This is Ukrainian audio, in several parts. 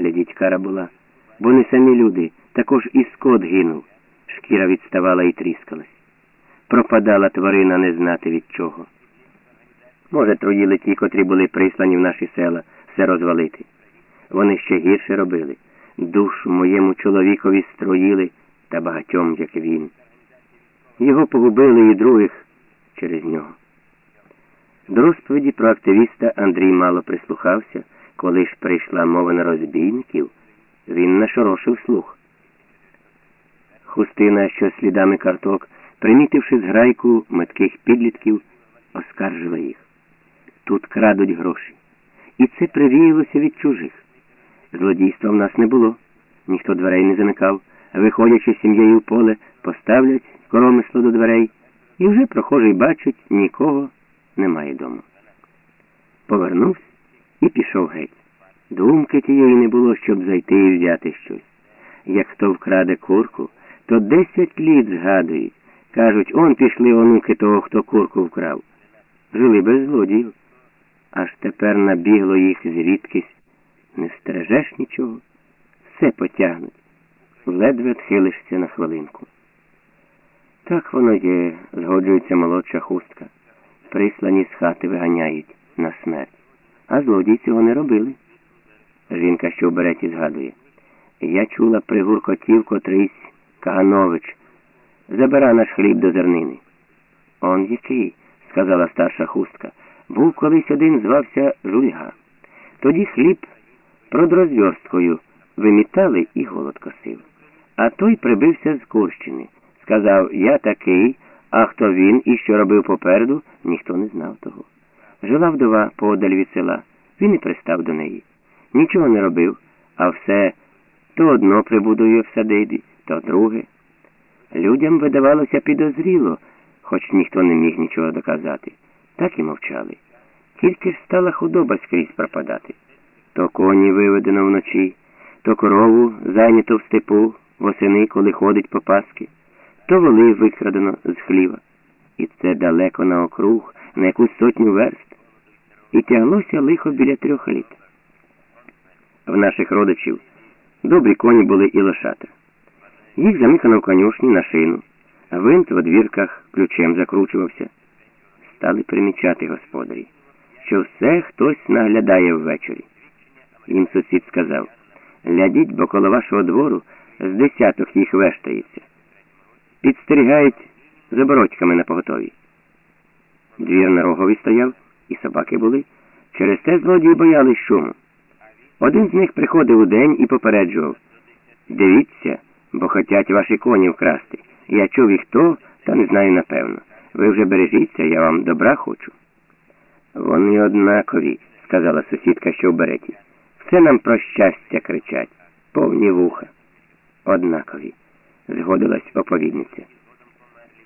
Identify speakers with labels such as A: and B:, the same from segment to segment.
A: глядіть, кара була, бо не самі люди, також і скот гинув. Шкіра відставала і тріскалась. Пропадала тварина не знати від чого. Може, труїли ті, котрі були прислані в наші села, все розвалити. Вони ще гірше робили. Душу моєму чоловікові строїли та багатьом, як він. Його погубили і других через нього. До розповіді про активіста Андрій мало прислухався, коли ж прийшла мова на розбійників, він нашорошив слух. Хустина, що слідами карток, примітивши зграйку метких підлітків, оскаржила їх. Тут крадуть гроші. І це привіялося від чужих. Злодійства в нас не було, ніхто дверей не замикав, виходячи з сім'єю в поле, поставлять коромисло до дверей, і вже прохожий бачить, нікого немає дома. Повернувся і пішов геть. Думки тієї не було, щоб зайти і взяти щось. Як хто вкраде курку, то десять літ згадують. Кажуть, он пішли онуки того, хто курку вкрав. Жили без злодіїв. Аж тепер набігло їх звідкись. Не стережеш нічого, все потягнуть. Ледве тхилишся на хвилинку. Так воно є, згоджується молодша хустка. Прислані з хати виганяють на смерть. А злодій цього не робили. Жінка, що в береті згадує. Я чула пригуркотів котрийсь Каганович. Забира наш хліб до зернини. Он який, сказала старша хустка. Був колись один звався Жульга. Тоді хліб продрозверсткою вимітали і голод косив. А той прибився з Курщини. Сказав, я такий, а хто він і що робив попереду, ніхто не знав того. Жила вдова подаль від села, він і пристав до неї. Нічого не робив, а все то одно прибудує в садибі, то друге. Людям видавалося підозріло, хоч ніхто не міг нічого доказати. Так і мовчали. Тільки ж стала худоба скрізь пропадати. То коні виведено вночі, то корову зайнято в степу, восени, коли ходить по паски, то воли викрадено з хліва. І це далеко на округ, на якусь сотню верст. І тяглося лихо біля трьох літ. В наших родичів добрі коні були і лошата. Їх замикано в конюшні на шину, винт в одвірках ключем закручувався. Стали примічати господарі, що все хтось наглядає ввечері. Їм сусід сказав глядіть, бо коло вашого двору з десяток їх вештається. Підстерігають за бородьками на поготові. Двір на рогові стояв, і собаки були. Через те злодії боялись шуму. Один з них приходив у день і попереджував Дивіться, бо хотять ваші коні вкрасти. Я чув і хто, та не знаю напевно. Ви вже бережіться, я вам добра хочу. Вони однакові, сказала сусідка, що в береті. Все нам про щастя кричать, повні вуха. Однакові, згодилась оповідниця.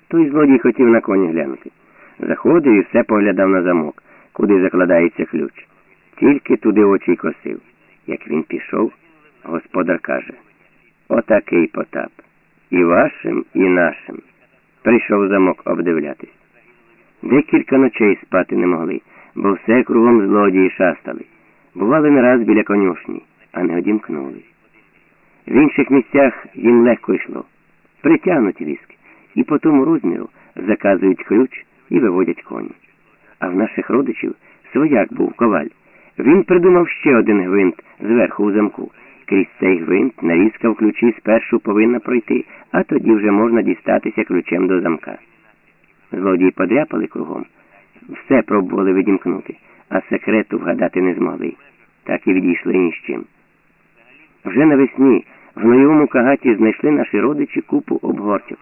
A: Той злодій хотів на коні глянути. Заходив і все поглядав на замок, куди закладається ключ. Тільки туди очі й косив. Як він пішов, господар каже Отакий потап. І вашим, і нашим. Прийшов замок обдивлятись. Декілька ночей спати не могли, бо все кругом злодії шастали. Бували не раз біля конюшні, а не одімкнули. В інших місцях їм легко йшло. Притягнуть віск і по тому розміру заказують ключ і виводять коні. А в наших родичів свояк був коваль. Він придумав ще один гвинт зверху у замку. Крізь цей гвинт нарізка в ключі спершу повинна пройти, а тоді вже можна дістатися ключем до замка. Злодії подряпали кругом, все пробували відімкнути, а секрету вгадати не змогли. Так і відійшли ні з чим. Вже навесні в новому кагаті знайшли наші родичі купу обгорців.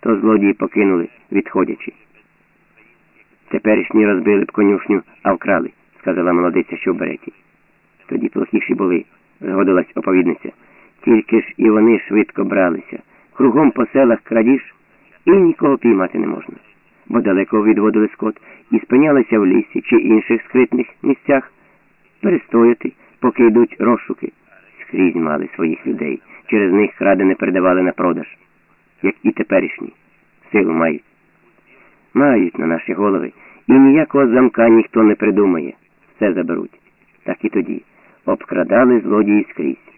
A: То злодії покинули, відходячи. Теперішні розбили б конюшню, а вкрали, сказала молодиця, що в береті. Тоді плохіші були, згодилась оповідниця. Тільки ж і вони швидко бралися. Кругом по селах крадіж і нікого піймати не можна, бо далеко відводили скот і спинялися в лісі чи інших скритних місцях перестояти, поки йдуть розшуки. Скрізь мали своїх людей, через них крадене передавали на продаж, як і теперішні. Силу мають. Мають на наші голови, і ніякого замка ніхто не придумає. Все заберуть. Так і тоді. обкрадали злодії скрізь.